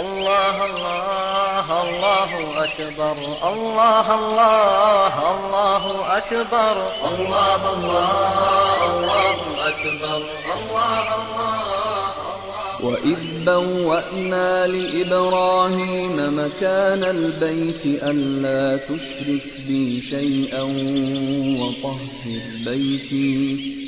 الله الله الله أكبر الله الله الله أكبر الله الله الله أكبر الله الله وإذ بوأنا لإبراهيم مكان البيت ألا تشرك بي شيئا وطهر بيتي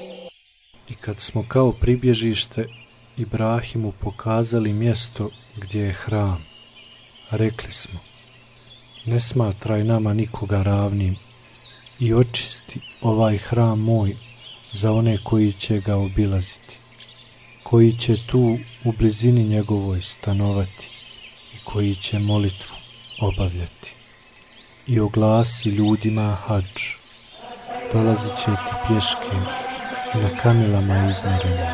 kad smo kao pribježište Ibrahimu pokazali mjesto gdje je hram, rekli smo, ne smatraj nama nikoga ravnim i očisti ovaj hram moj za one koji će ga obilaziti, koji će tu u blizini njegovoj stanovati i koji će molitvu obavljati. I oglasi ljudima hađ, dolazit će ti pješke i na kamilama izmjereno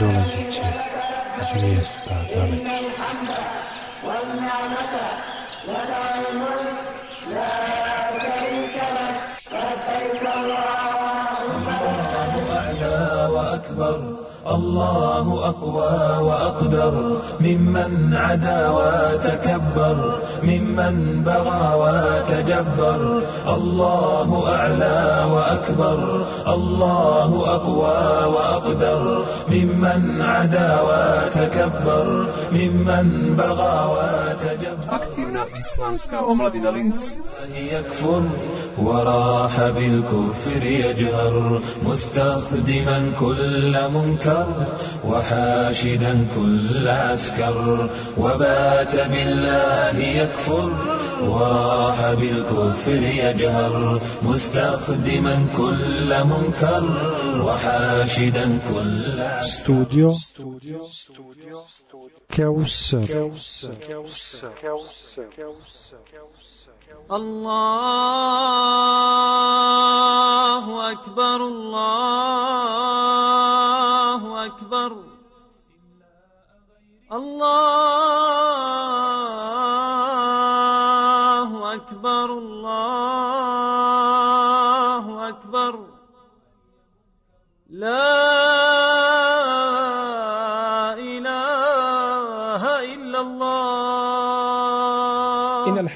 dolazit će iz mjesta dalekih. الله أقوى وأقدر ممن عدا وتكبر ممن بغى وتجبر. الله أعلى وأكبر الله أقوى وأقدر ممن عدا وتكبر ممن بغى وتجبر. Islamska omladina. يكفر وراح بالكفر يجهر مستخدما كل منكر وحاشدا كل عسكر وبات بالله يكفر وراح بالكفر يجهر مستخدما كل منكر وحاشدا كل Studio. Keuser الله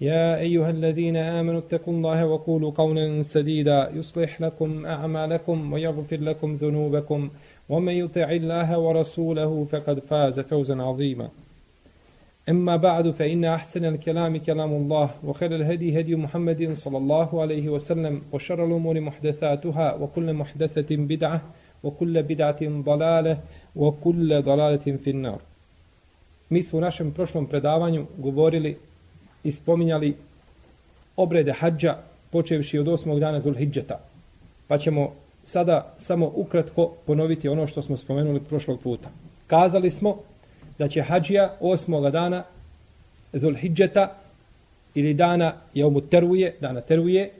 يا أيها الذين آمنوا اتقوا الله وقولوا قولا سديدا يصلح لكم أعمالكم ويغفر لكم ذنوبكم ومن يطع الله ورسوله فقد فاز فوزا عظيما أما بعد فإن أحسن الكلام كلام الله وخير الهدي هدي محمد صلى الله عليه وسلم وشر الأمور محدثاتها وكل محدثة بدعة وكل بدعة ضلالة وكل ضلالة في النار Mi smo u našem prošlom predavanju govorili i spominjali obrede hađa počevši od osmog dana Zulhidžeta. Pa ćemo sada samo ukratko ponoviti ono što smo spomenuli prošlog puta. Kazali smo da će hađija osmoga dana Zulhidžeta ili dana Jaumu Teruje, dana Teruje,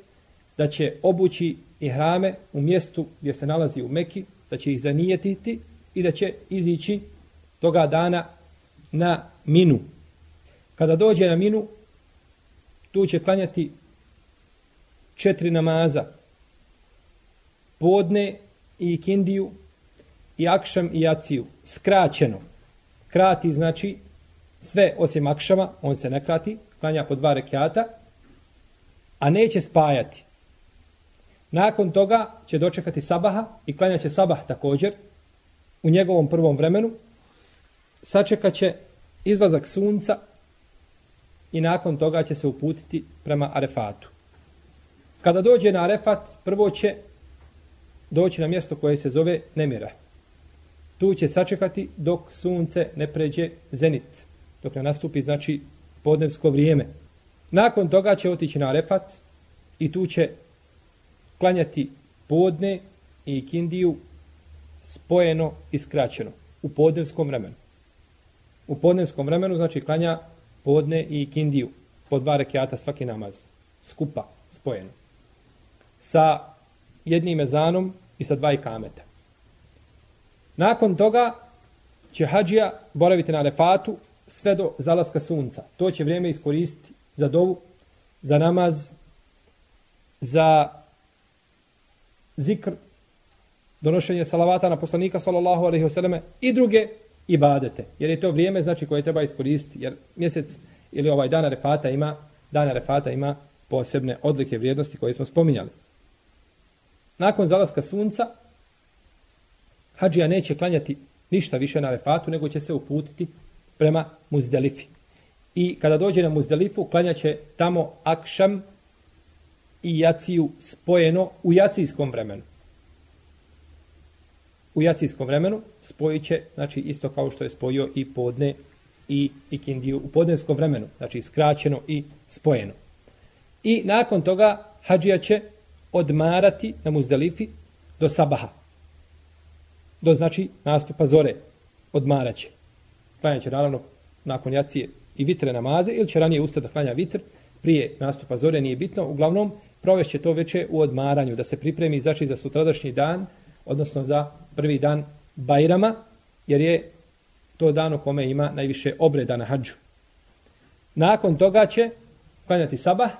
da će obući i hrame u mjestu gdje se nalazi u Meki, da će ih zanijetiti i da će izići toga dana na minu. Kada dođe na minu, tu će klanjati četiri namaza. Podne i ikindiju i akšam i jaciju skraćeno. Krati znači sve osim akšama, on se ne krati, klanja po dva rekiata, a neće spajati. Nakon toga će dočekati sabaha i klanja će sabah također u njegovom prvom vremenu. Sačekat će izlazak sunca i nakon toga će se uputiti prema Arefatu. Kada dođe na Arefat, prvo će doći na mjesto koje se zove Nemira. Tu će sačekati dok sunce ne pređe zenit, dok ne nastupi, znači, podnevsko vrijeme. Nakon toga će otići na Arefat i tu će klanjati podne i kindiju spojeno i skraćeno u podnevskom vremenu. U podnevskom vremenu znači klanja podne i kindiju po dva rekiata svaki namaz skupa spojeno sa jednim ezanom i sa dva ikameta. Nakon toga će hađija boraviti na refatu sve do zalaska sunca. To će vrijeme iskoristiti za dovu, za namaz, za zikr, donošenje salavata na poslanika sallallahu alaihi wasallam i druge ibadete. Jer je to vrijeme znači koje treba iskoristiti. Jer mjesec ili ovaj dan Arefata ima, dan Arefata ima posebne odlike vrijednosti koje smo spominjali. Nakon zalaska sunca, Hadžija neće klanjati ništa više na Arefatu, nego će se uputiti prema muzdelifi. I kada dođe na muzdelifu, klanjaće tamo akšam i jaciju spojeno u jacijskom vremenu. U jacijskom vremenu spojit će, znači isto kao što je spojio i podne i ikindiju u podneskom vremenu, znači skraćeno i spojeno. I nakon toga hađija će odmarati na muzdelifi do sabaha. Do znači nastupa zore odmarat će. Klanjat će naravno nakon jacije i vitre namaze ili će ranije ustati da klanja vitr prije nastupa zore, nije bitno. Uglavnom, provešće to veće u odmaranju, da se pripremi znači za sutradašnji dan, odnosno za prvi dan Bajrama, jer je to dan u kome ima najviše obreda na hađu. Nakon toga će klanjati sabah,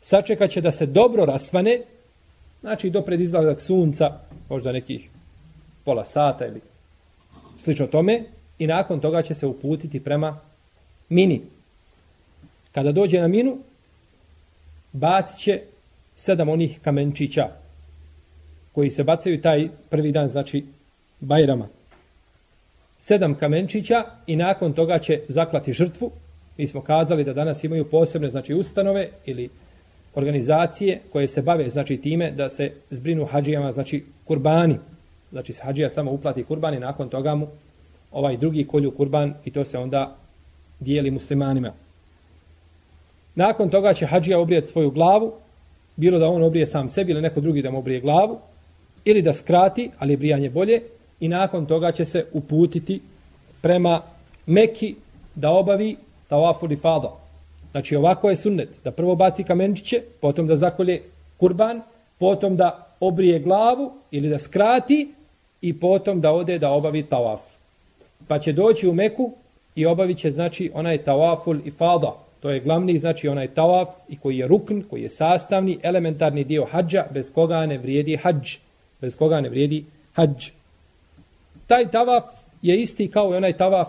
sačekat će da se dobro rasvane, znači do pred izlazak sunca, možda nekih pola sata ili slično tome, i nakon toga će se uputiti prema mini. Kada dođe na minu, bacit će sedam onih kamenčića koji se bacaju taj prvi dan, znači Bajrama. Sedam kamenčića i nakon toga će zaklati žrtvu. Mi smo kazali da danas imaju posebne znači ustanove ili organizacije koje se bave znači time da se zbrinu hađijama, znači kurbani. Znači hađija samo uplati kurban i nakon toga mu ovaj drugi kolju kurban i to se onda dijeli muslimanima. Nakon toga će hađija obrijeti svoju glavu, bilo da on obrije sam sebi ili neko drugi da mu obrije glavu, ili da skrati, ali brijanje bolje, i nakon toga će se uputiti prema Meki da obavi tawafu li fada. Znači ovako je sunnet, da prvo baci kamenčiće, potom da zakolje kurban, potom da obrije glavu ili da skrati i potom da ode da obavi tawaf. Pa će doći u Meku i obavit će znači onaj tawaful i fada. To je glavni znači onaj tawaf i koji je rukn, koji je sastavni, elementarni dio hađa, bez koga ne vrijedi hađ. Bez koga ne vrijedi hađ. Taj tavaf je isti kao i onaj tavaf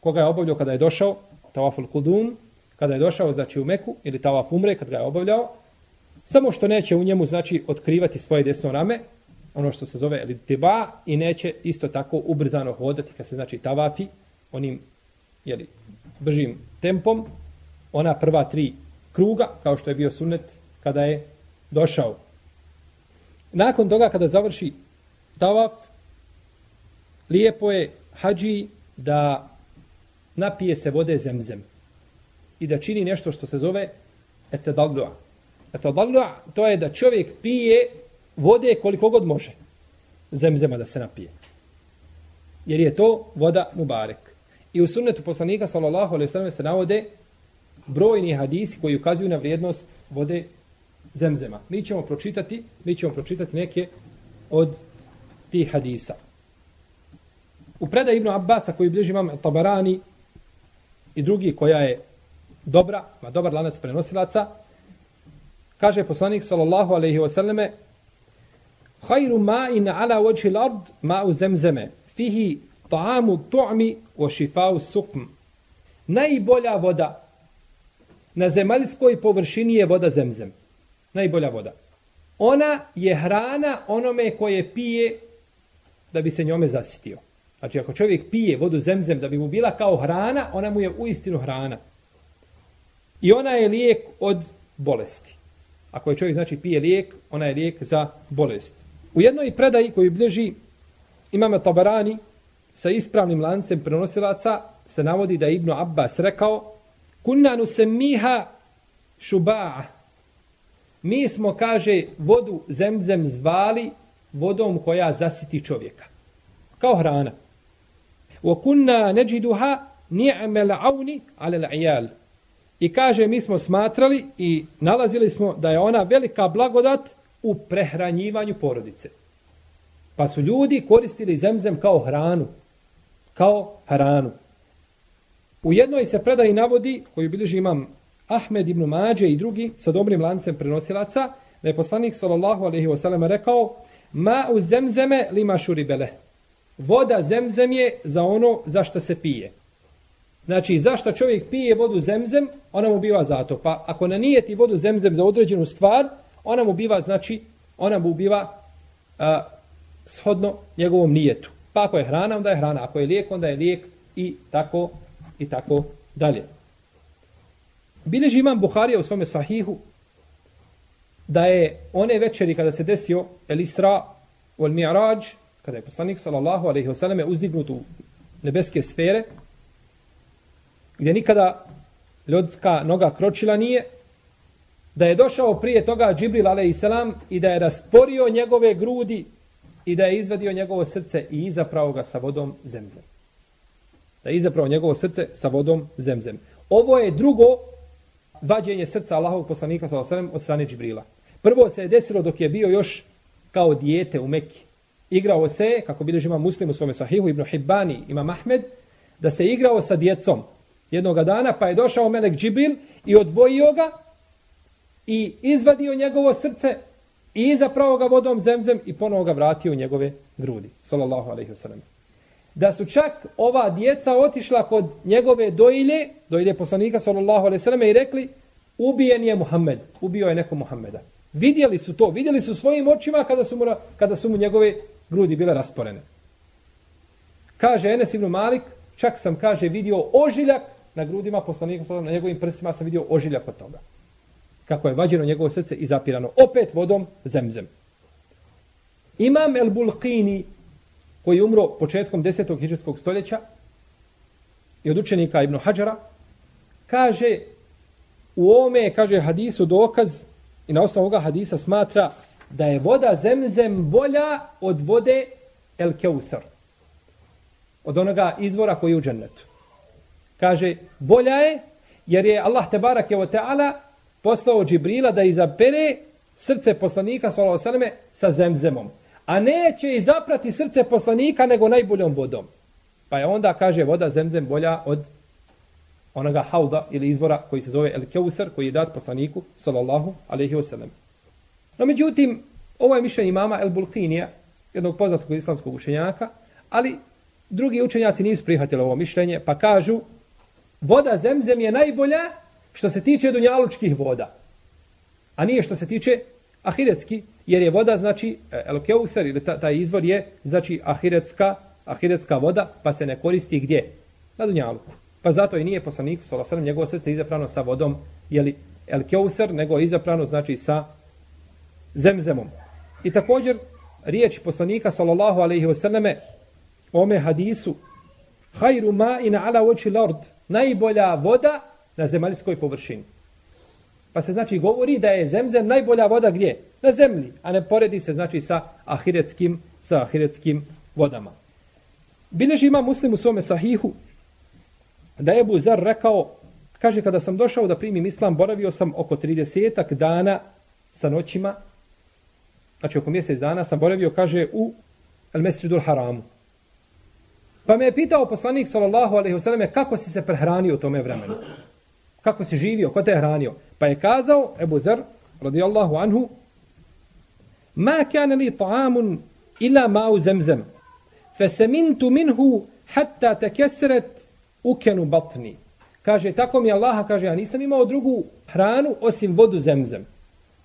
koga je obavljao kada je došao, tawaful kudum, kada je došao znači u Meku ili tavaf umre kad ga je obavljao, samo što neće u njemu znači otkrivati svoje desno rame, ono što se zove elitiba i neće isto tako ubrzano hodati kad se znači tavafi onim jeli, bržim tempom, ona prva tri kruga, kao što je bio sunnet kada je došao. Nakon toga kada završi tavaf, lijepo je hađi da napije se vode zemzem i da čini nešto što se zove etedallua. Etedallua to je da čovjek pije vode koliko god može zemzema da se napije. Jer je to voda mubarek. I u sunnetu poslanika sallallahu alejhi ve sellem se navode brojni hadisi koji ukazuju na vrijednost vode zemzema. Mi ćemo pročitati, mi ćemo pročitati neke od tih hadisa. U predaj Ibnu Abbasa koji bliži imam Tabarani i drugi koja je dobra, ma dobar lanac prenosilaca, kaže poslanik sallallahu alejhi ve selleme Hajru ma'in ala wajhi l'ard ma'u zemzeme. Fihi ta'amu tu'mi wa šifau sukm. Najbolja voda na zemaljskoj površini je voda zemzem. Najbolja voda. Ona je hrana onome koje pije da bi se njome zasitio. Znači, ako čovjek pije vodu zemzem da bi mu bila kao hrana, ona mu je uistinu hrana. I ona je lijek od bolesti. Ako je čovjek, znači, pije lijek, ona je lijek za bolest. U jednoj predaji koju bliži imamo Tabarani sa ispravnim lancem prenosilaca se navodi da je Ibnu Abbas rekao Kunna nu se miha šuba'a. Mi smo, kaže, vodu zemzem zvali vodom koja zasiti čovjeka. Kao hrana. Wa kunna neđiduha ni'mal auni ale l'ijal. I kaže, mi smo smatrali i nalazili smo da je ona velika blagodat u prehranjivanju porodice. Pa su ljudi koristili zemzem kao hranu. Kao hranu. U jednoj se predaji navodi, koju bilježi imam Ahmed ibn Mađe i drugi sa dobrim lancem prenosilaca, da je poslanik sallallahu alaihi wasallam rekao Ma u zemzeme lima šuribele. Voda zemzem je za ono za što se pije. Znači, zašto čovjek pije vodu zemzem, ona mu biva zato. Pa ako na nijeti vodu zemzem za određenu stvar, ona mu biva, znači, ona mu biva a, shodno njegovom nijetu. Pa ako je hrana, onda je hrana. Ako je lijek, onda je lijek i tako i tako dalje. Bileži imam Buharija u svome sahihu da je one večeri kada se desio El Isra u El Mi'rađ, kada je poslanik sallallahu alaihi wasallam uzdignut u nebeske sfere, gdje nikada ljudska noga kročila nije, da je došao prije toga Džibril alaihi salam i da je rasporio njegove grudi i da je izvadio njegovo srce i izaprao ga sa vodom zemzem. Da je izaprao njegovo srce sa vodom zemzem. Ovo je drugo vađenje srca Allahovog poslanika sa osrem od strane Džibrila. Prvo se je desilo dok je bio još kao dijete u Mekki. Igrao se, kako bilježi ima muslim u svome sahihu, Ibn Hibbani, ima Mahmed, da se igrao sa djecom jednog dana, pa je došao Melek Džibril i odvojio ga i izvadio njegovo srce i zapravo ga vodom zemzem i ponovo ga vratio u njegove grudi. Sallallahu alaihi wasallam. Da su čak ova djeca otišla kod njegove dojilje, dojilje poslanika sallallahu alejhi ve selleme i rekli ubijen je Muhammed, ubio je neko Muhammeda. Vidjeli su to, vidjeli su svojim očima kada su mu, kada su mu njegove grudi bile rasporene. Kaže Enes ibn Malik, čak sam, kaže, vidio ožiljak na grudima poslanika sallallahu na njegovim prstima sam vidio ožiljak od toga kako je vađeno njegovo srce i zapirano opet vodom zemzem. Imam El Bulqini, koji je umro početkom 10. hiđarskog stoljeća i od učenika Ibn Hadžara, kaže u ome, kaže hadisu dokaz i na osnovu ovoga hadisa smatra da je voda zemzem bolja od vode El Keuthar. Od onoga izvora koji je u džennetu. Kaže, bolja je jer je Allah te barak je ta'ala teala poslao Džibrila da izabere srce poslanika sallallahu sa zemzemom. A neće izaprati srce poslanika nego najboljom vodom. Pa je onda kaže voda zemzem bolja od onoga hauda ili izvora koji se zove El Keuther koji je dat poslaniku sallallahu alejhi wasallam. No međutim, ovo je mišljenje imama El Bulkinija, jednog poznatog islamskog učenjaka, ali drugi učenjaci nisu prihvatili ovo mišljenje, pa kažu voda zemzem je najbolja što se tiče dunjalučkih voda. A nije što se tiče ahiretski, jer je voda, znači, e, elokeuser, ili ta, taj izvor je, znači, ahiretska, ahiretska voda, pa se ne koristi gdje? Na dunjaluku. Pa zato i nije poslanik, sallallahu njegovo srce izaprano sa vodom, jeli el nego nego izaprano, znači, sa zemzemom. I također, riječ poslanika, sallallahu alaihi wasallame, ome hadisu, hajru ma ina ala oči lord, najbolja voda na zemaljskoj površini. Pa se znači govori da je zemzem najbolja voda gdje? Na zemlji, a ne poredi se znači sa ahiretskim, sa ahiretskim vodama. Bileži ima muslim u svome sahihu da je Buzar rekao, kaže kada sam došao da primim islam, boravio sam oko 30 dana sa noćima, znači oko mjesec dana sam boravio, kaže, u El Mesridul Haramu. Pa me je pitao poslanik sallallahu alejhi ve selleme kako si se prehranio u tome vremenu. Kako si živio, ko te je hranio? Pa je kazao Ebu Zer radijallahu anhu Ma kana li ta'amun ila ma'u zemzem. Fesemintu minhu hatta tekesret ukenu batni. Kaže, tako mi Allaha, kaže, ja nisam imao drugu hranu osim vodu zemzem.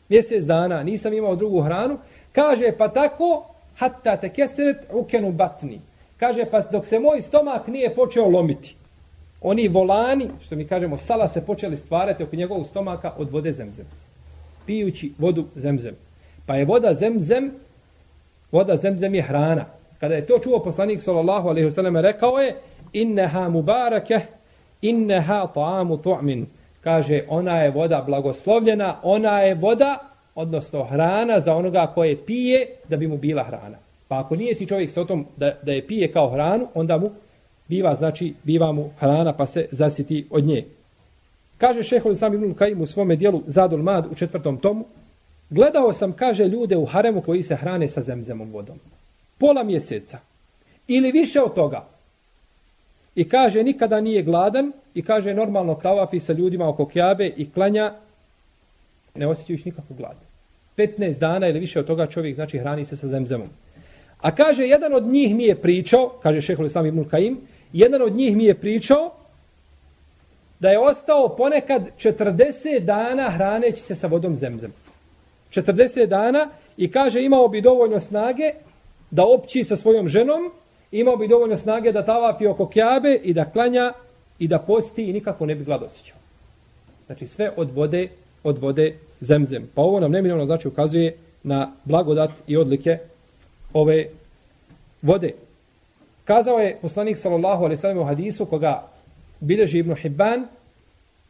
Mjesec dana nisam imao drugu hranu. Kaže, pa tako, hatta tekesret ukenu batni. Kaže, pa dok se moj stomak nije počeo lomiti. Oni volani, što mi kažemo, sala se počeli stvarati oko njegovog stomaka od vode zemzem. Pijući vodu zemzem. Pa je voda zemzem, voda zemzem je hrana. Kada je to čuo poslanik sallallahu alejhi ve sellem rekao je innaha mubarakah innaha ta'amu tu'min. Kaže ona je voda blagoslovljena, ona je voda odnosno hrana za onoga koje pije da bi mu bila hrana. Pa ako nije ti čovjek sa o tom da, da je pije kao hranu, onda mu biva, znači, biva mu hrana pa se zasiti od nje. Kaže šehol sam Ibn Kajim u svome dijelu Zadul Mad u četvrtom tomu, gledao sam, kaže, ljude u haremu koji se hrane sa zemzemom vodom. Pola mjeseca. Ili više od toga. I kaže, nikada nije gladan i kaže, normalno tavafi sa ljudima oko kjabe i klanja, ne osjećajući nikakvu glad. 15 dana ili više od toga čovjek, znači, hrani se sa zemzemom. A kaže, jedan od njih mi je pričao, kaže šehol Islam Ibn Kajim, jedan od njih mi je pričao da je ostao ponekad 40 dana hraneći se sa vodom zemzem. 40 dana i kaže imao bi dovoljno snage da opći sa svojom ženom, imao bi dovoljno snage da tavafi oko kjabe i da klanja i da posti i nikako ne bi glad osjećao. Znači sve od vode, od vode zemzem. Pa ovo nam neminovno znači ukazuje na blagodat i odlike ove vode. Kazao je poslanik sallallahu alejhi ve sellem u hadisu koga bilježi Ibn Hibban,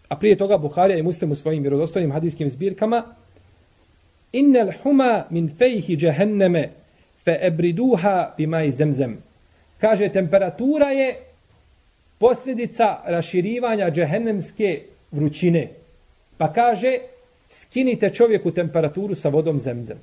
a prije toga Buharija i Muslim u svojim vjerodostojnim hadijskim zbirkama, Innal huma min fejhi jahannama fa abriduha bima zemzem. Kaže temperatura je posljedica raširivanja džehennemske vrućine. Pa kaže skinite čovjeku temperaturu sa vodom zemzem.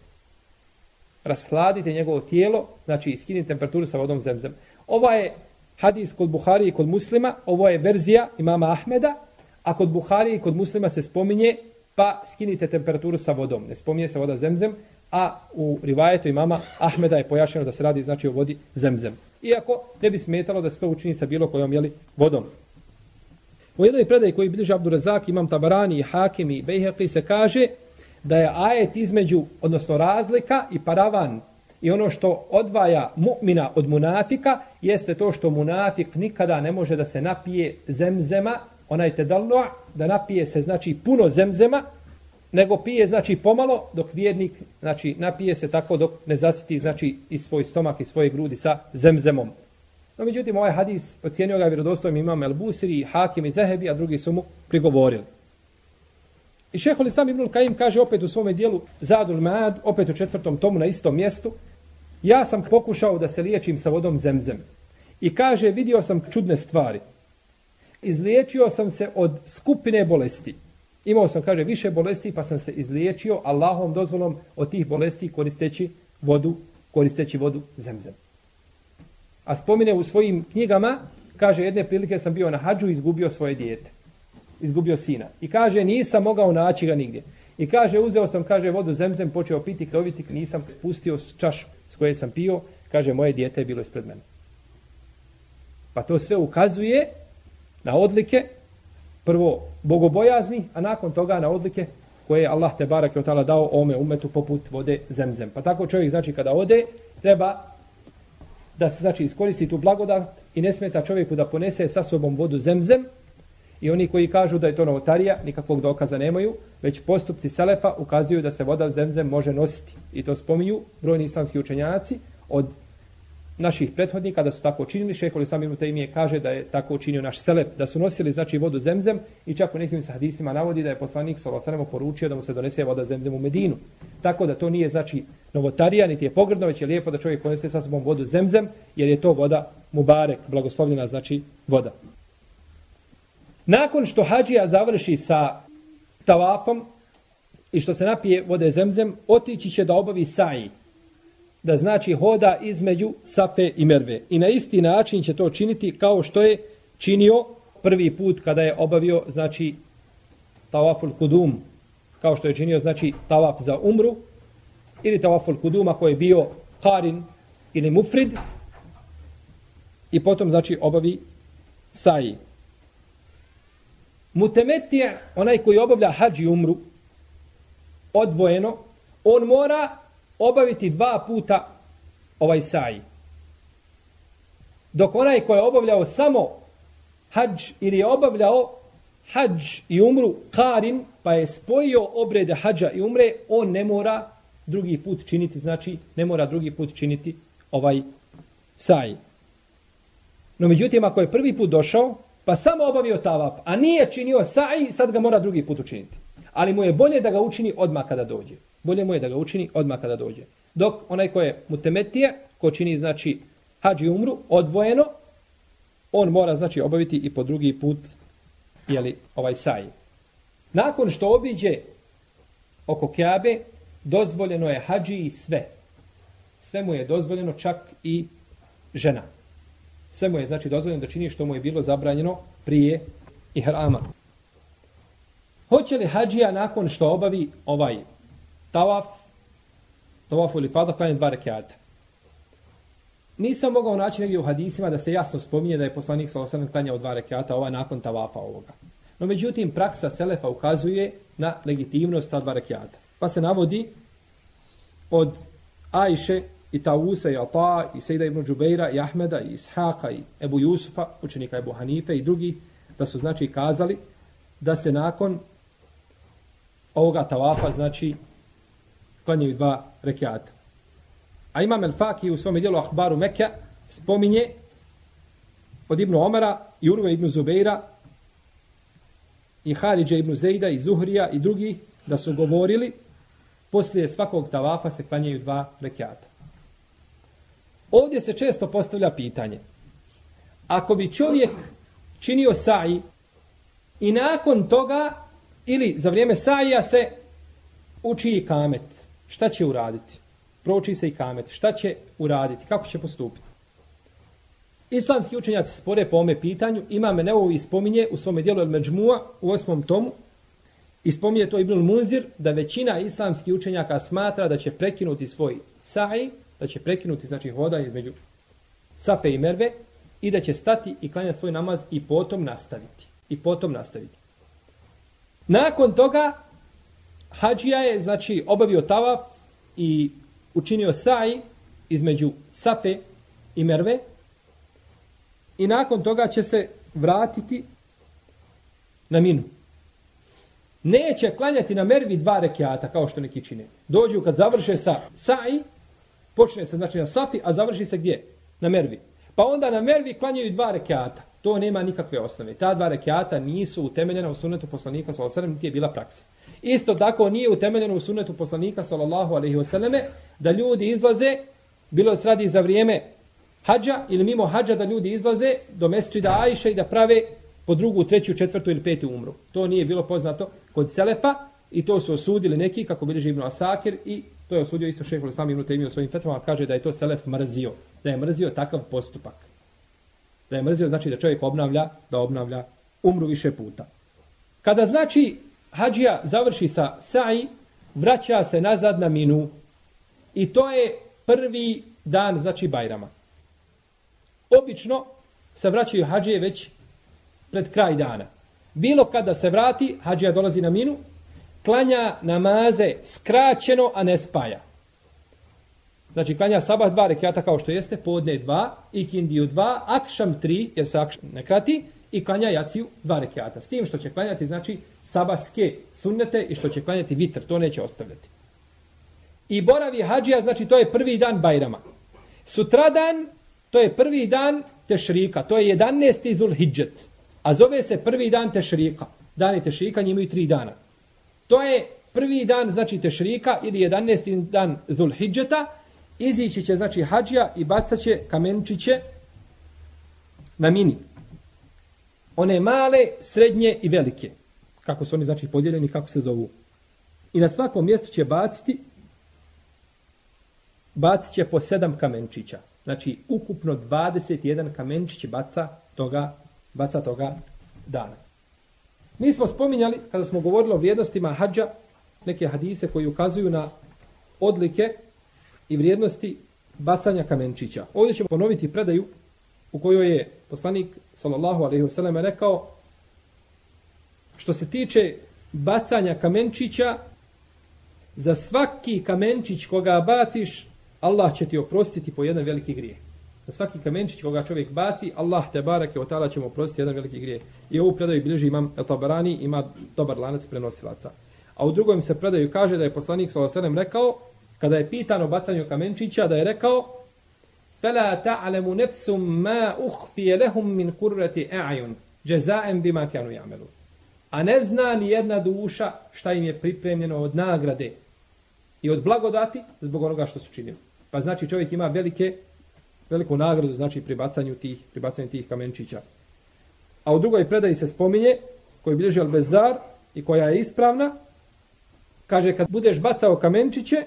Rasladite njegovo tijelo, znači iskinite temperaturu sa vodom zemzem. Ova je hadis kod Buhari i kod muslima, ovo je verzija imama Ahmeda, a kod Buhari i kod muslima se spominje pa skinite temperaturu sa vodom. Ne spominje se voda zemzem, a u rivajetu imama Ahmeda je pojašnjeno da se radi znači o vodi zemzem. Iako ne bi smetalo da se to učini sa bilo kojom jeli, vodom. U jednoj predaji koji bliže Abdurazak, imam Tabarani i Hakim i Bejheqi se kaže da je ajet između, odnosno razlika i paravan i ono što odvaja mu'mina od munafika jeste to što munafik nikada ne može da se napije zemzema, onaj tedalno, da napije se znači puno zemzema, nego pije znači pomalo dok vjernik znači napije se tako dok ne zasiti znači i svoj stomak i svoje grudi sa zemzemom. No međutim ovaj hadis ocjenio ga vjerodostojnim imam El Busiri, Hakim i Zehebi, a drugi su mu prigovorili. I šehol Islam Ibnul Kajim kaže opet u svome dijelu Zadul Maad, opet u četvrtom tomu na istom mjestu, ja sam pokušao da se liječim sa vodom zemzem. I kaže, vidio sam čudne stvari. Izliječio sam se od skupine bolesti. Imao sam, kaže, više bolesti, pa sam se izliječio Allahom dozvolom od tih bolesti koristeći vodu, koristeći vodu zemzem. A spomine u svojim knjigama, kaže, jedne prilike sam bio na hađu i izgubio svoje dijete. Izgubio sina. I kaže, nisam mogao naći ga nigdje. I kaže, uzeo sam, kaže, vodu zemzem, počeo piti, kroviti, nisam spustio čašu s koje sam pio, kaže, moje dijete je bilo ispred mene. Pa to sve ukazuje na odlike, prvo bogobojazni, a nakon toga na odlike koje je Allah te barak je dao ome umetu poput vode zemzem. Pa tako čovjek, znači, kada ode, treba da se, znači, iskoristi tu blagodat i ne smeta čovjeku da ponese sa sobom vodu zemzem, I oni koji kažu da je to novotarija, nikakvog dokaza nemaju, već postupci Selefa ukazuju da se voda zemzem može nositi. I to spominju brojni islamski učenjaci od naših prethodnika da su tako učinili. Šehol Islam Ibn Taymije kaže da je tako učinio naš Selef, da su nosili znači vodu zemzem i čak u nekim hadisima navodi da je poslanik Salosanemo poručio da mu se donese voda zemzem u Medinu. Tako da to nije znači novotarija, niti je pogrdno, već je lijepo da čovjek ponese sa sobom vodu zemzem, jer je to voda Mubarek, blagoslovljena znači voda. Nakon što hađija završi sa tavafom i što se napije vode zemzem, otići će da obavi saji. Da znači hoda između Safe i Merve. I na isti način će to činiti kao što je činio prvi put kada je obavio znači tavaful kudum. Kao što je činio znači tavaf za umru. ili tavaful kuduma koji je bio karin ili mufrid i potom znači obavi saji. Mutemetija, onaj koji obavlja hađ i umru, odvojeno, on mora obaviti dva puta ovaj saji. Dok onaj koji je obavljao samo hađ ili je obavljao hađ i umru karin, pa je spojio obrede hađa i umre, on ne mora drugi put činiti, znači ne mora drugi put činiti ovaj saj. No međutim, ako je prvi put došao, pa samo obavio tavaf, a nije činio saj, sad ga mora drugi put učiniti. Ali mu je bolje da ga učini odmah kada dođe. Bolje mu je da ga učini odmah kada dođe. Dok onaj ko je mutemetije, ko čini znači hađi umru, odvojeno, on mora znači obaviti i po drugi put jeli, ovaj saj. Nakon što obiđe oko Kjabe, dozvoljeno je hađi i sve. Sve mu je dozvoljeno čak i žena. Sve mu je znači dozvoljeno da čini što mu je bilo zabranjeno prije i hrama. Hoće li hađija nakon što obavi ovaj tavaf, tavaf ili fada, klanje dva rekiata? Nisam mogao naći negdje u hadisima da se jasno spominje da je poslanik sa osanem klanjao dva rekiata, ovaj nakon tavafa ovoga. No međutim, praksa Selefa ukazuje na legitimnost ta dva rekiata. Pa se navodi od Ajše i Tausa i Ata i Sejda ibn Džubeira i Ahmeda i Ishaqa i Ebu Jusufa, učenika Ebu Hanife i drugi, da su znači kazali da se nakon ovoga tavafa znači klanjaju dva rekiata. A Imam El Faki u svom dijelu Ahbaru Mekke spominje od Ibnu Omara i Urve ibn Zubeira i Haridže ibn Zejda i Zuhrija i drugih da su govorili poslije svakog tavafa se klanjaju dva rekiata. Ovdje se često postavlja pitanje. Ako bi čovjek činio saji i nakon toga ili za vrijeme saja se uči i kamet, šta će uraditi? Prouči se i kamet, šta će uraditi? Kako će postupiti? Islamski učenjaci spore po ome pitanju. Ima me neovi spominje u svome dijelu El Međmua u osmom tomu I spominje to Ibnul Munzir da većina islamskih učenjaka smatra da će prekinuti svoj sa'i, da će prekinuti znači hoda između Safe i Merve i da će stati i klanjati svoj namaz i potom nastaviti. I potom nastaviti. Nakon toga Hadžija je znači obavio tavaf i učinio sa'i između Safe i Merve i nakon toga će se vratiti na minu neće klanjati na mervi dva rekiata, kao što neki čine. Dođu kad završe sa sa'i, počne se znači na safi, a završi se gdje? Na mervi. Pa onda na mervi klanjaju dva rekiata. To nema nikakve osnove. Ta dva rekiata nisu utemeljena u sunnetu poslanika, sallallahu alejhi niti je bila praksa. Isto tako nije utemeljeno u sunnetu poslanika, sallallahu alejhi ve selleme da ljudi izlaze, bilo se radi za vrijeme hađa ili mimo hađa da ljudi izlaze do mesčida Ajše i da prave po drugu, treću, četvrtu ili petu umru. To nije bilo poznato kod Selefa i to su osudili neki, kako bilježi Ibn Asakir, i to je osudio isto šehol Islam Ibn Taymi u svojim fetvama, kaže da je to Selef mrzio, da je mrzio takav postupak. Da je mrzio znači da čovjek obnavlja, da obnavlja umru više puta. Kada znači hađija završi sa sa'i, vraća se nazad na minu i to je prvi dan, znači Bajrama. Obično se vraćaju hađije već pred kraj dana. Bilo kada se vrati, hađija dolazi na minu, klanja namaze skraćeno, a ne spaja. Znači, klanja sabah dva rekiata kao što jeste, podne dva, ikindiju dva, akšam tri, jer se akšam ne krati, i klanja jaciju dva rekiata. S tim što će klanjati, znači, sabahske sunnete i što će klanjati vitr, to neće ostavljati. I boravi hađija, znači, to je prvi dan Bajrama. Sutradan, to je prvi dan Tešrika, to je 11. Zulhidžet. A zove se prvi dan tešrika. Dani tešrika imaju tri dana. To je prvi dan, znači tešrika ili 11. dan Zulhidžeta. Izići će, znači, hađija i bacat će kamenčiće na mini. One male, srednje i velike. Kako su oni, znači, podijeljeni, kako se zovu. I na svakom mjestu će baciti bacit će po sedam kamenčića. Znači, ukupno 21 kamenčić baca toga baca toga dana. Mi smo spominjali, kada smo govorili o vrijednostima hađa, neke hadise koji ukazuju na odlike i vrijednosti bacanja kamenčića. Ovdje ćemo ponoviti predaju u kojoj je poslanik sallallahu alejhi ve selleme rekao što se tiče bacanja kamenčića za svaki kamenčić koga baciš Allah će ti oprostiti po jedan veliki grijeh. Na svaki kamenčić koga čovjek baci, Allah te barake o tala će mu oprostiti jedan veliki grije. I ovu predaju bilježi imam El Tabarani, ima dobar lanac prenosilaca. A u drugom se predaju kaže da je poslanik Salosanem rekao, kada je pitan o bacanju kamenčića, da je rekao فَلَا تَعْلَمُ نَفْسُمْ مَا أُخْفِيَ لَهُمْ مِنْ كُرْرَةِ اَعْيُنْ جَزَاءً بِمَا كَانُ يَعْمَلُ A ne zna ni jedna duša šta im je pripremljeno od nagrade i od blagodati zbog onoga što su činili. Pa znači čovjek ima velike veliku nagradu znači pri bacanju tih, pri bacanju tih kamenčića. A u drugoj predaji se spominje, koji bilježi Al-Bezar i koja je ispravna, kaže kad budeš bacao kamenčiće,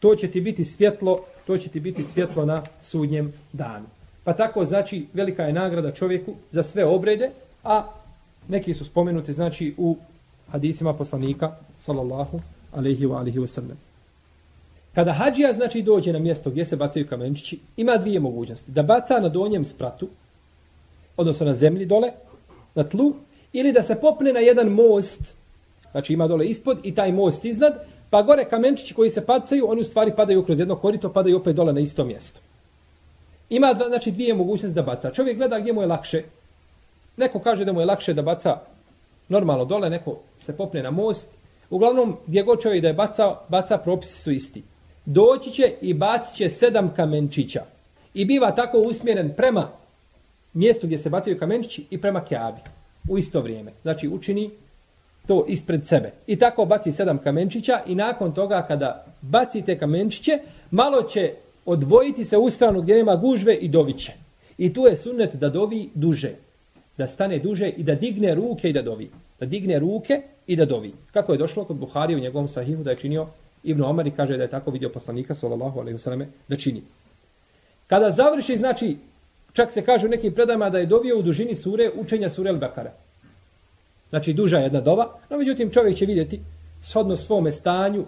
to će ti biti svjetlo, to će ti biti svjetlo na sudnjem danu. Pa tako znači velika je nagrada čovjeku za sve obrede, a neki su spomenuti znači u hadisima poslanika sallallahu alejhi ve alihi wasallam. Kada hađija znači dođe na mjesto gdje se bacaju kamenčići, ima dvije mogućnosti. Da baca na donjem spratu, odnosno na zemlji dole, na tlu, ili da se popne na jedan most, znači ima dole ispod i taj most iznad, pa gore kamenčići koji se pacaju, oni u stvari padaju kroz jedno korito, padaju opet dole na isto mjesto. Ima dva, znači dvije mogućnosti da baca. Čovjek gleda gdje mu je lakše. Neko kaže da mu je lakše da baca normalno dole, neko se popne na most. Uglavnom, gdje god čovjek da je bacao, baca propisi su isti. Doći će i bacit će sedam kamenčića. I biva tako usmjeren prema mjestu gdje se bacaju kamenčići i prema Keabi U isto vrijeme. Znači učini to ispred sebe. I tako baci sedam kamenčića i nakon toga kada baci te kamenčiće, malo će odvojiti se u stranu gdje nema gužve i doviće. I tu je sunnet da dovi duže. Da stane duže i da digne ruke i da dovi. Da digne ruke i da dovi. Kako je došlo kod Buhari u njegovom sahihu da je činio Ibn Omar i kaže da je tako vidio poslanika sallallahu alejhi ve selleme da čini. Kada završi, znači, čak se kaže u nekim predajama da je dovio u dužini sure učenja sure Al-Bekara. Znači, duža jedna dova, no međutim čovjek će vidjeti shodno svome stanju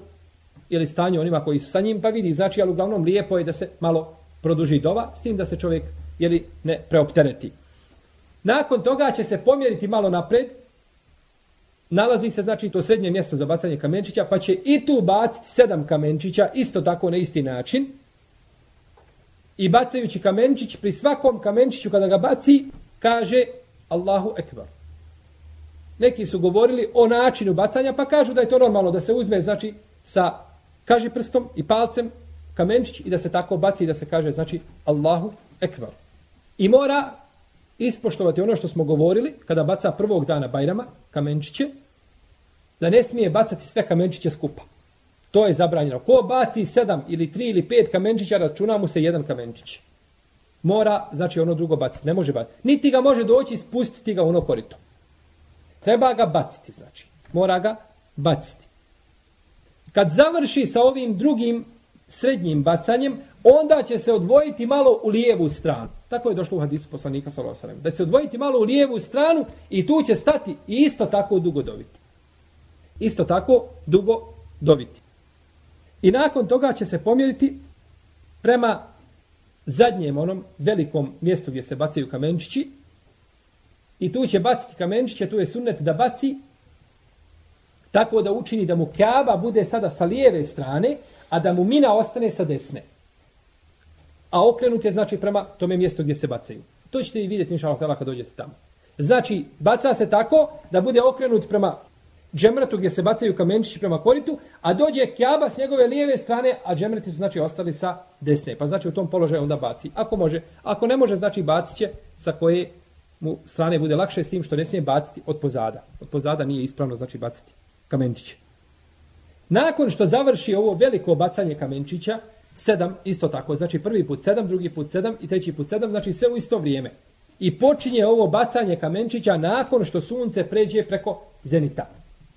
ili stanju onima koji su sa njim, pa vidi, znači, ali uglavnom lijepo je da se malo produži dova, s tim da se čovjek jeli, ne preoptereti. Nakon toga će se pomjeriti malo napred, nalazi se znači to srednje mjesto za bacanje kamenčića, pa će i tu baciti sedam kamenčića, isto tako na isti način. I bacajući kamenčić, pri svakom kamenčiću kada ga baci, kaže Allahu Ekber. Neki su govorili o načinu bacanja, pa kažu da je to normalno da se uzme, znači, sa kaži prstom i palcem kamenčić i da se tako baci i da se kaže, znači, Allahu Ekber. I mora ispoštovati ono što smo govorili kada baca prvog dana Bajrama kamenčiće, da ne smije bacati sve kamenčiće skupa. To je zabranjeno. Ko baci sedam ili tri ili pet kamenčića, računa mu se jedan kamenčić. Mora, znači ono drugo baciti. Ne može baciti. Niti ga može doći i spustiti ga ono korito. Treba ga baciti, znači. Mora ga baciti. Kad završi sa ovim drugim srednjim bacanjem, onda će se odvojiti malo u lijevu stranu. Tako je došlo u hadisu poslanika sallallahu alejhi Da će se odvojiti malo u lijevu stranu i tu će stati i isto tako dugo dobiti. Isto tako dugo dobiti. I nakon toga će se pomjeriti prema zadnjem onom velikom mjestu gdje se bacaju kamenčići i tu će baciti kamenčiće, tu je sunnet da baci tako da učini da mu kaba bude sada sa lijeve strane, a da mu mina ostane sa desne a okrenut je znači prema tome mjestu gdje se bacaju. To ćete i vidjeti inša Allah kad dođete tamo. Znači, baca se tako da bude okrenut prema džemratu gdje se bacaju kamenčići prema koritu, a dođe kjaba s njegove lijeve strane, a džemrati su znači ostali sa desne. Pa znači u tom položaju onda baci. Ako može, ako ne može, znači bacit će sa koje mu strane bude lakše s tim što ne smije baciti od pozada. Od pozada nije ispravno znači baciti kamenčiće. Nakon što završi ovo veliko bacanje kamenčića, sedam, isto tako. Znači prvi put sedam, drugi put sedam i treći put sedam, znači sve u isto vrijeme. I počinje ovo bacanje kamenčića nakon što sunce pređe preko zenita.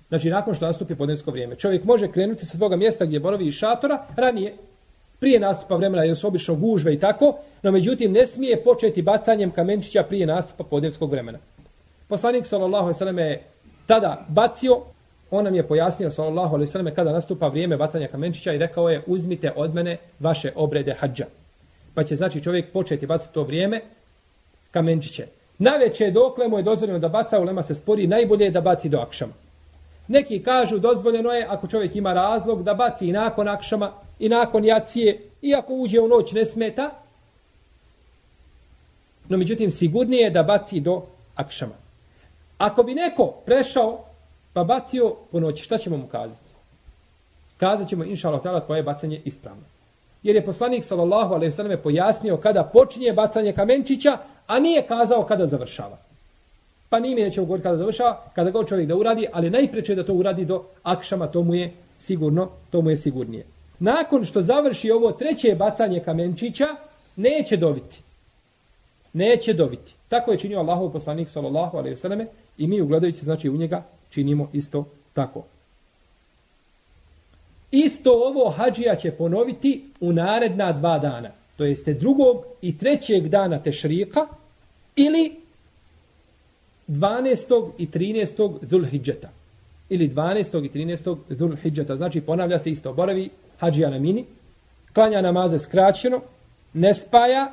Znači nakon što nastupi podnevsko vrijeme. Čovjek može krenuti sa svoga mjesta gdje boravi iz šatora ranije, prije nastupa vremena jer su obično gužve i tako, no međutim ne smije početi bacanjem kamenčića prije nastupa podnevskog vremena. Poslanik sallallahu alejhi ve je tada bacio on nam je pojasnio sallallahu alejhi ve selleme kada nastupa vrijeme bacanja kamenčića i rekao je uzmite od mene vaše obrede hadža. Pa će znači čovjek početi bacati to vrijeme kamenčiće. Naveče dokle mu je dozvoljeno da baca, ulema se spori, najbolje je da baci do akšama. Neki kažu dozvoljeno je ako čovjek ima razlog da baci i nakon akšama i nakon jacije, iako uđe u noć ne smeta. No međutim sigurnije je da baci do akšama. Ako bi neko prešao pa bacio po noći, šta ćemo mu kazati? Kazat ćemo, inša Allah, tvoje bacanje ispravno. Jer je poslanik sallallahu alejhi ve selleme pojasnio kada počinje bacanje kamenčića, a nije kazao kada završava. Pa nije mi nećemo govoriti kada završava, kada god čovjek da uradi, ali najpreče da to uradi do akšama, to mu je sigurno, to mu je sigurnije. Nakon što završi ovo treće bacanje kamenčića, neće dobiti. Neće dobiti. Tako je činio Allahov poslanik sallallahu alejhi ve selleme i mi ugledajući znači u njega činimo isto tako. Isto ovo hađija će ponoviti u naredna dva dana. To jeste drugog i trećeg dana tešrika ili 12. i 13. Zulhidžeta. Ili 12. i 13. Zulhidžeta. Znači ponavlja se isto. Boravi hađija na mini, klanja namaze skraćeno, ne spaja,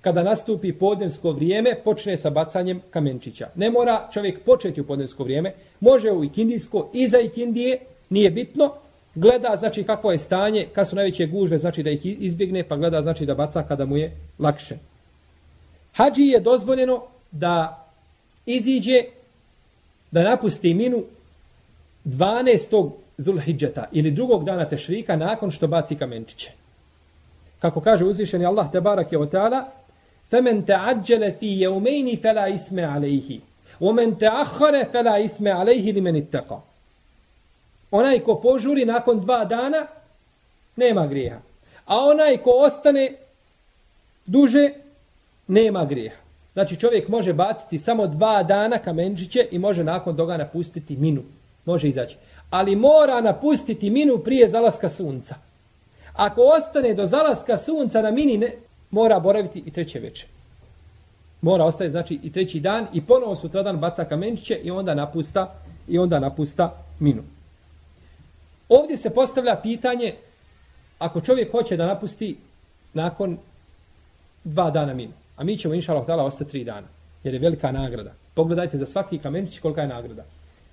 kada nastupi podnevsko vrijeme, počne sa bacanjem kamenčića. Ne mora čovjek početi u podnevsko vrijeme, može u ikindijsko, iza ikindije, nije bitno, gleda znači kako je stanje, kad su najveće gužve, znači da ih izbjegne, pa gleda znači da baca kada mu je lakše. Hadži je dozvoljeno da iziđe, da napusti minu 12. Zulhidžeta ili drugog dana tešrika nakon što baci kamenčiće. Kako kaže uzvišeni Allah te barak je o ta'ala, فَمَنْ تَعَجَّلَ فِي يَوْمَيْنِ فَلَا إِسْمَ عَلَيْهِ وَمَنْ تَأَخَّرَ فَلَا إِسْمَ عَلَيْهِ لِمَنِ اتَّقَى Onaj ko požuri nakon dva dana, nema grijeha. A onaj ko ostane duže, nema grijeha. Znači čovjek može baciti samo dva dana kamenčiće i može nakon toga napustiti minu. Može izaći. Ali mora napustiti minu prije zalaska sunca. Ako ostane do zalaska sunca na mini, ne, mora boraviti i treće veče. Mora ostaje znači i treći dan i ponovo sutradan baca kamenčiće i onda napusta i onda napusta minu. Ovdje se postavlja pitanje, ako čovjek hoće da napusti nakon dva dana minu, a mi ćemo inša Allah ostati tri dana, jer je velika nagrada. Pogledajte za svaki kamenčić kolika je nagrada.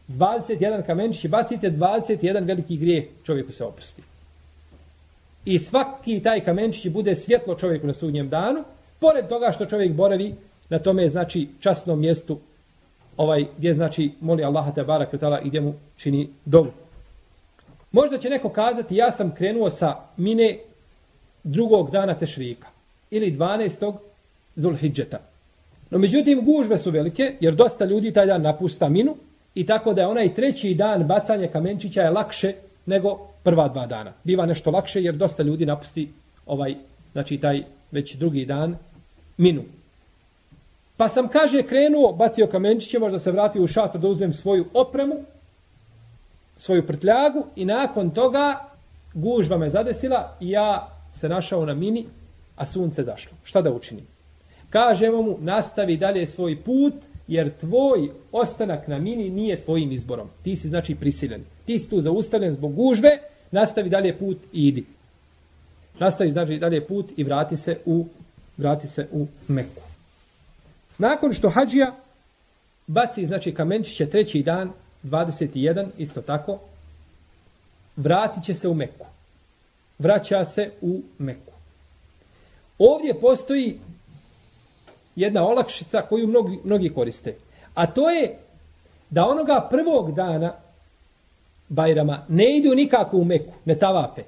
21 kamenčić, bacite 21 veliki grijeh, čovjeku se oprosti. I svaki taj kamenčić bude svjetlo čovjeku na sudnjem danu, pored toga što čovjek boravi na tome znači časnom mjestu ovaj gdje znači moli Allaha te barak i gdje mu čini dovu. Možda će neko kazati ja sam krenuo sa mine drugog dana tešrika ili 12. Zulhidžeta. No međutim gužve su velike jer dosta ljudi taj dan napusta minu i tako da je onaj treći dan bacanje kamenčića je lakše nego prva dva dana. Biva nešto lakše jer dosta ljudi napusti ovaj, znači taj već drugi dan minu. Pa sam, kaže, krenuo, bacio kamenčiće, možda se vratio u šator da uzmem svoju opremu, svoju prtljagu i nakon toga gužva me zadesila i ja se našao na mini, a sunce zašlo. Šta da učinim? Kažemo mu, nastavi dalje svoj put, jer tvoj ostanak na mini nije tvojim izborom. Ti si znači prisiljen. Ti si tu zaustavljen zbog gužve, nastavi dalje put i idi. Nastavi znači dalje put i vrati se u vrati se u Meku. Nakon što hađija baci znači kamenčiće treći dan 21, isto tako, vratit će se u Meku. Vraća se u Meku. Ovdje postoji jedna olakšica koju mnogi, mnogi koriste. A to je da onoga prvog dana Bajrama ne idu nikako u Meku, ne tavafe.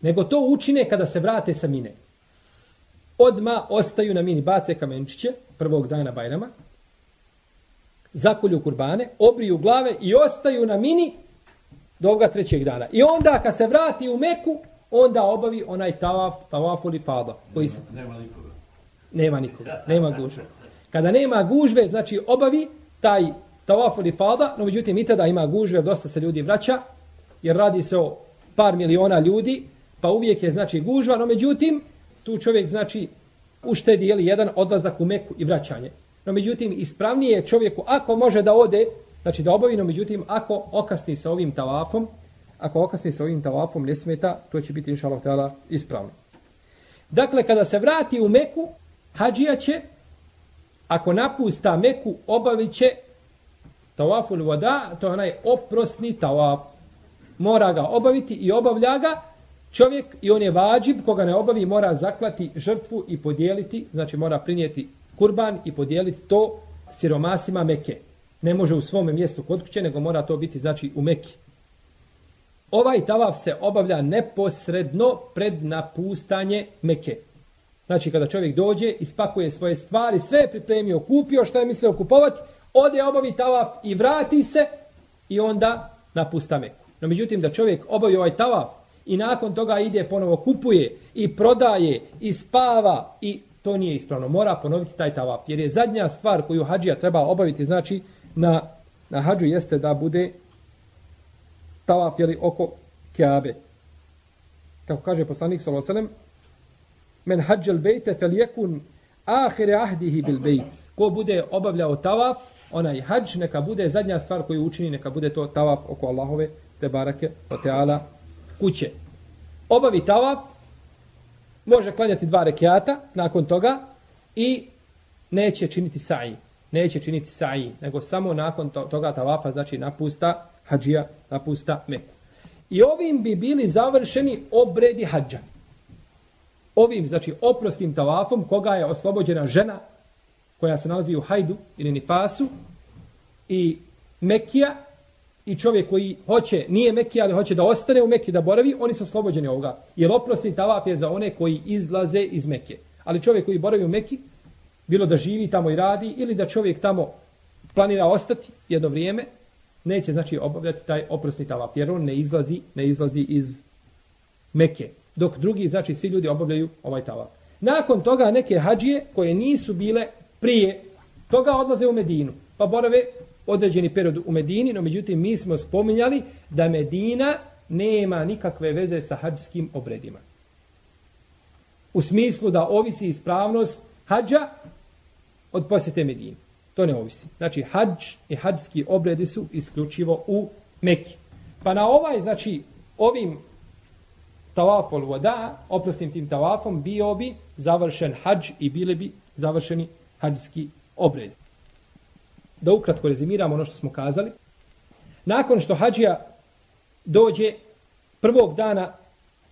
Nego to učine kada se vrate sa mine. Odma ostaju na mini, bace kamenčiće prvog dana Bajrama, zakolju kurbane, obriju glave i ostaju na mini do ovoga trećeg dana. I onda kad se vrati u Meku, onda obavi onaj tavaf, tavaf ili fada. Koji se... Nema nikoga. Nema nikoga, nema gužve. Kada nema gužve, znači obavi taj tavaf ili fada, no međutim i tada ima gužve, dosta se ljudi vraća, jer radi se o par miliona ljudi, pa uvijek je znači gužva, no međutim, tu čovjek znači uštedi jeli, jedan odlazak u Meku i vraćanje. No međutim, ispravnije je čovjeku, ako može da ode Znači da obavi, no međutim, ako okasni sa ovim tavafom, ako okasni sa ovim tavafom ne smeta, to će biti inša Allah ispravno. Dakle, kada se vrati u Meku, hađija će, ako napusta Meku, obavit će Tawaful vada, to je onaj oprosni tawaf. Mora ga obaviti i obavlja ga čovjek i on je vađib, koga ne obavi, mora zaklati žrtvu i podijeliti, znači mora prinijeti kurban i podijeliti to siromasima Meke. Ne može u svome mjestu kod kuće, nego mora to biti znači u Meki. Ovaj tavaf se obavlja neposredno pred napustanje Meke. Znači kada čovjek dođe, ispakuje svoje stvari, sve je pripremio, kupio što je mislio kupovati, ode obavi tavaf i vrati se i onda napusta Meku. No međutim da čovjek obavi ovaj tavaf i nakon toga ide ponovo kupuje i prodaje i spava i to nije ispravno. Mora ponoviti taj tavaf. Jer je zadnja stvar koju hađija treba obaviti, znači na, na hađu jeste da bude tavaf jeli, oko Kjabe. Kako kaže poslanik Salosanem, men hađel bejte fel jekun ahire ahdihi bil bejt. Ko bude obavljao tavaf, onaj hađ, neka bude zadnja stvar koju učini, neka bude to tavaf oko Allahove, te barake, o teala, kuće. Obavi tavaf, može klanjati dva rekiata nakon toga i neće činiti sa'i. Neće činiti sa'i, nego samo nakon toga tavafa, znači napusta hađija, napusta meku. I ovim bi bili završeni obredi hađa. Ovim, znači, oprostim tavafom, koga je oslobođena žena koja se nalazi u hajdu ili nifasu i Mekija i čovjek koji hoće, nije Mekija, ali hoće da ostane u Mekiji, da boravi, oni su oslobođeni ovoga. Jer oprosni tavaf je za one koji izlaze iz Mekije. Ali čovjek koji boravi u Mekiji, bilo da živi tamo i radi, ili da čovjek tamo planira ostati jedno vrijeme, neće znači obavljati taj oprosni tavaf, jer on ne izlazi, ne izlazi iz Mekke. Dok drugi, znači svi ljudi obavljaju ovaj tavaf. Nakon toga neke hađije koje nisu bile prije toga odlaze u Medinu, pa borave određeni period u Medini, no međutim mi smo spominjali da Medina nema nikakve veze sa hađskim obredima. U smislu da ovisi ispravnost hađa od posjete Medine. To ne ovisi. Znači, hađ i hađski obredi su isključivo u Mekki. Pa na ovaj, znači, ovim tavafol voda, oprostim tim tavafom, bio bi završen hađ i bile bi završeni hađski obred. Da ukratko rezimiramo ono što smo kazali. Nakon što hađija dođe prvog dana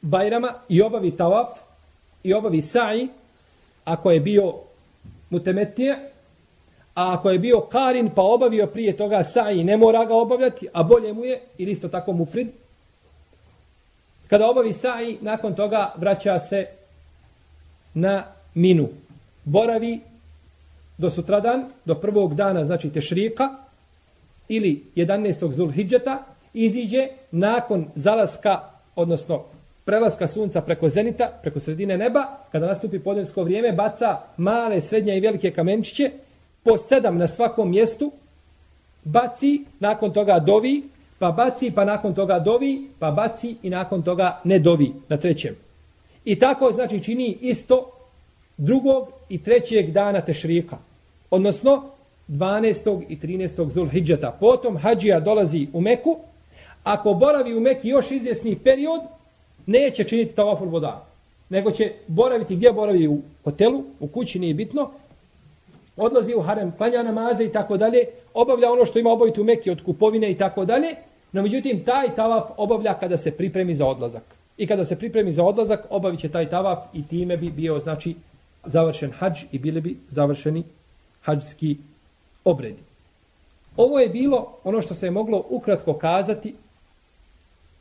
Bajrama i obavi tavaf i obavi sa'i, ako je bio mutemetije, A ako je bio karin pa obavio prije toga sa'i, ne mora ga obavljati, a bolje mu je, ili isto tako mufrid, kada obavi sa'i, nakon toga vraća se na minu. Boravi do sutradan, do prvog dana, znači tešrika, ili 11. Zulhidžeta, iziđe nakon zalaska, odnosno prelaska sunca preko zenita, preko sredine neba, kada nastupi podnevsko vrijeme, baca male, srednje i velike kamenčiće po sedam na svakom mjestu, baci, nakon toga dovi, pa baci, pa nakon toga dovi, pa baci i nakon toga ne dovi na trećem. I tako znači čini isto drugog i trećeg dana tešrika. Odnosno 12. i 13. Zulhidžeta. Potom hađija dolazi u Meku. Ako boravi u Meki još izvjesni period, neće činiti tavaful voda. Nego će boraviti gdje boravi u hotelu, u kući nije bitno, odlazi u harem, klanja namaze i tako dalje, obavlja ono što ima obaviti u Meku od kupovine i tako dalje, no međutim taj tavaf obavlja kada se pripremi za odlazak. I kada se pripremi za odlazak, obavit će taj tavaf i time bi bio, znači, završen hađ i bili bi završeni hađski obredi. Ovo je bilo ono što se je moglo ukratko kazati,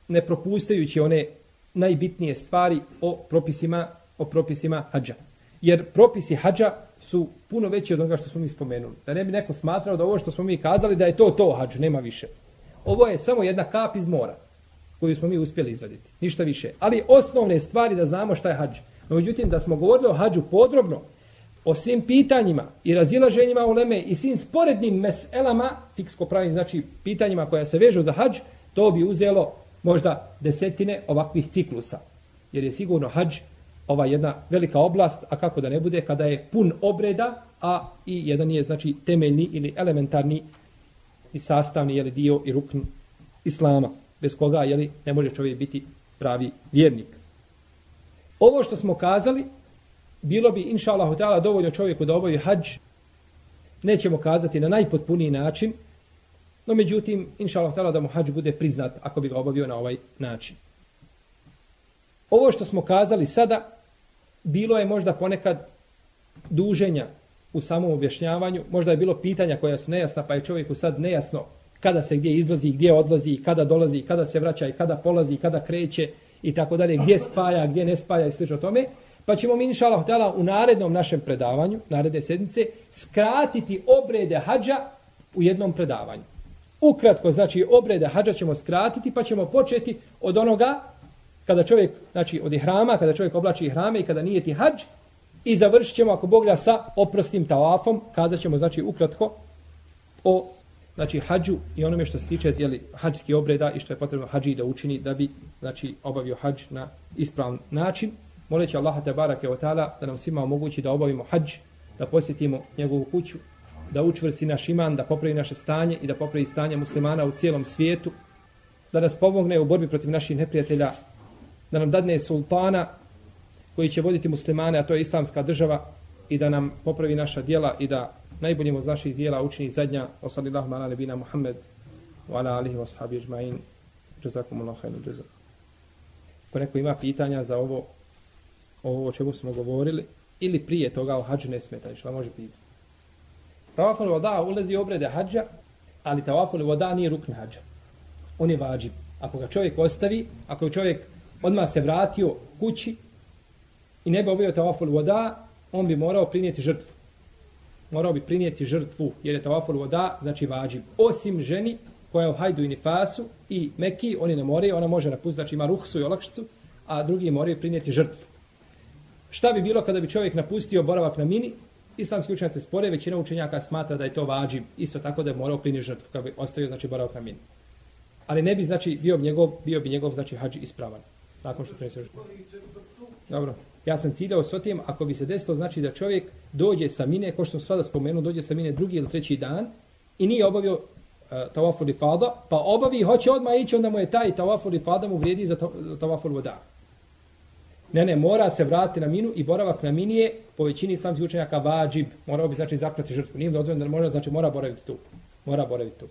ne propustajući one najbitnije stvari o propisima, o propisima hađa. Jer propisi hađa su puno veći od onoga što smo mi spomenuli. Da ne bi neko smatrao da ovo što smo mi kazali da je to to hađ, nema više. Ovo je samo jedna kap iz mora koju smo mi uspjeli izvaditi. Ništa više. Ali osnovne stvari da znamo šta je hađ. No, međutim, da smo govorili o hađu podrobno, o svim pitanjima i razilaženjima u Leme i svim sporednim meselama, fiksko pravim, znači pitanjima koja se vežu za hađ, to bi uzelo možda desetine ovakvih ciklusa. Jer je sigurno hađ ova jedna velika oblast, a kako da ne bude kada je pun obreda, a i jedan je znači temeljni ili elementarni i sastavni jeli, dio i rukn islama, bez koga jeli, ne može čovjek biti pravi vjernik. Ovo što smo kazali, bilo bi, inša Allah, dovoljno čovjeku da obavi hađ, nećemo kazati na najpotpuniji način, no međutim, inša Allah, da mu hađ bude priznat ako bi ga obavio na ovaj način. Ovo što smo kazali sada, bilo je možda ponekad duženja u samom objašnjavanju, možda je bilo pitanja koja su nejasna, pa je čovjeku sad nejasno kada se gdje izlazi, gdje odlazi, kada dolazi, kada se vraća i kada polazi, kada kreće i tako dalje, gdje spaja, gdje ne spaja i slično tome. Pa ćemo mi, inša Allah, u narednom našem predavanju, naredne sedmice, skratiti obrede hađa u jednom predavanju. Ukratko, znači, obrede hađa ćemo skratiti, pa ćemo početi od onoga kada čovjek, znači, od ihrama, kada čovjek oblači ihrame i kada nije ti hađ, i završit ćemo, ako Bog da, sa oprostim tawafom, kazat ćemo, znači, ukratko o znači hađu i onome što se tiče jeli, hađski obreda i što je potrebno hađi da učini da bi znači obavio hađ na ispravan način. Moleći Allaha te barake o ta'ala da nam svima omogući da obavimo hađ, da posjetimo njegovu kuću, da učvrsti naš iman, da popravi naše stanje i da popravi stanje muslimana u cijelom svijetu, da nas pomogne u borbi protiv naših neprijatelja, da nam dadne sultana koji će voditi muslimane, a to je islamska država, i da nam popravi naša dijela i da najboljim od naših dijela učini zadnja o sallallahu ala nebina Muhammed wa ala alihi wa sahabi ajma'in. Jazakumullahu Allah khairu jazak ko neko ima pitanja za ovo ovo o čemu smo govorili ili prije toga o hađu ne smeta ništa može pitati tawaful voda ulazi obrede hađa ali tawaful voda nije rukn hađa on je vađib ako ga čovjek ostavi ako je čovjek odmah se vratio kući i ne bi obavio tawaful voda on bi morao prinijeti žrtvu morao bi prinijeti žrtvu, jer je tavaful voda, znači vađib. Osim ženi koja je u hajdu i nifasu i meki, oni ne moraju, ona može napustiti, znači ima ruhsu i olakšicu, a drugi moraju prinijeti žrtvu. Šta bi bilo kada bi čovjek napustio boravak na mini? Islamski učenjaci spore, većina učenjaka smatra da je to vađib, isto tako da je morao prinijeti žrtvu, kada bi ostavio znači, boravak na mini. Ali ne bi, znači, bio bi njegov, bio bi njegov znači, hađi ispravan. Nakon što prinese žrtvu. Dobro. Ja sam ciljao s otim, ako bi se desilo, znači da čovjek dođe sa mine, ko što sam svada spomenuo, dođe sa mine drugi ili treći dan i nije obavio uh, tawaful li fada, pa obavi i hoće odmah ići, onda mu je taj tawafu li fada mu vrijedi za tawaful voda. Ne, ne, mora se vratiti na minu i boravak na mini je po većini islamskih učenjaka vađib. Morao bi znači zaklati žrtvu. Nije dozvoljeno da mora, znači mora boraviti tu. Mora boraviti tu.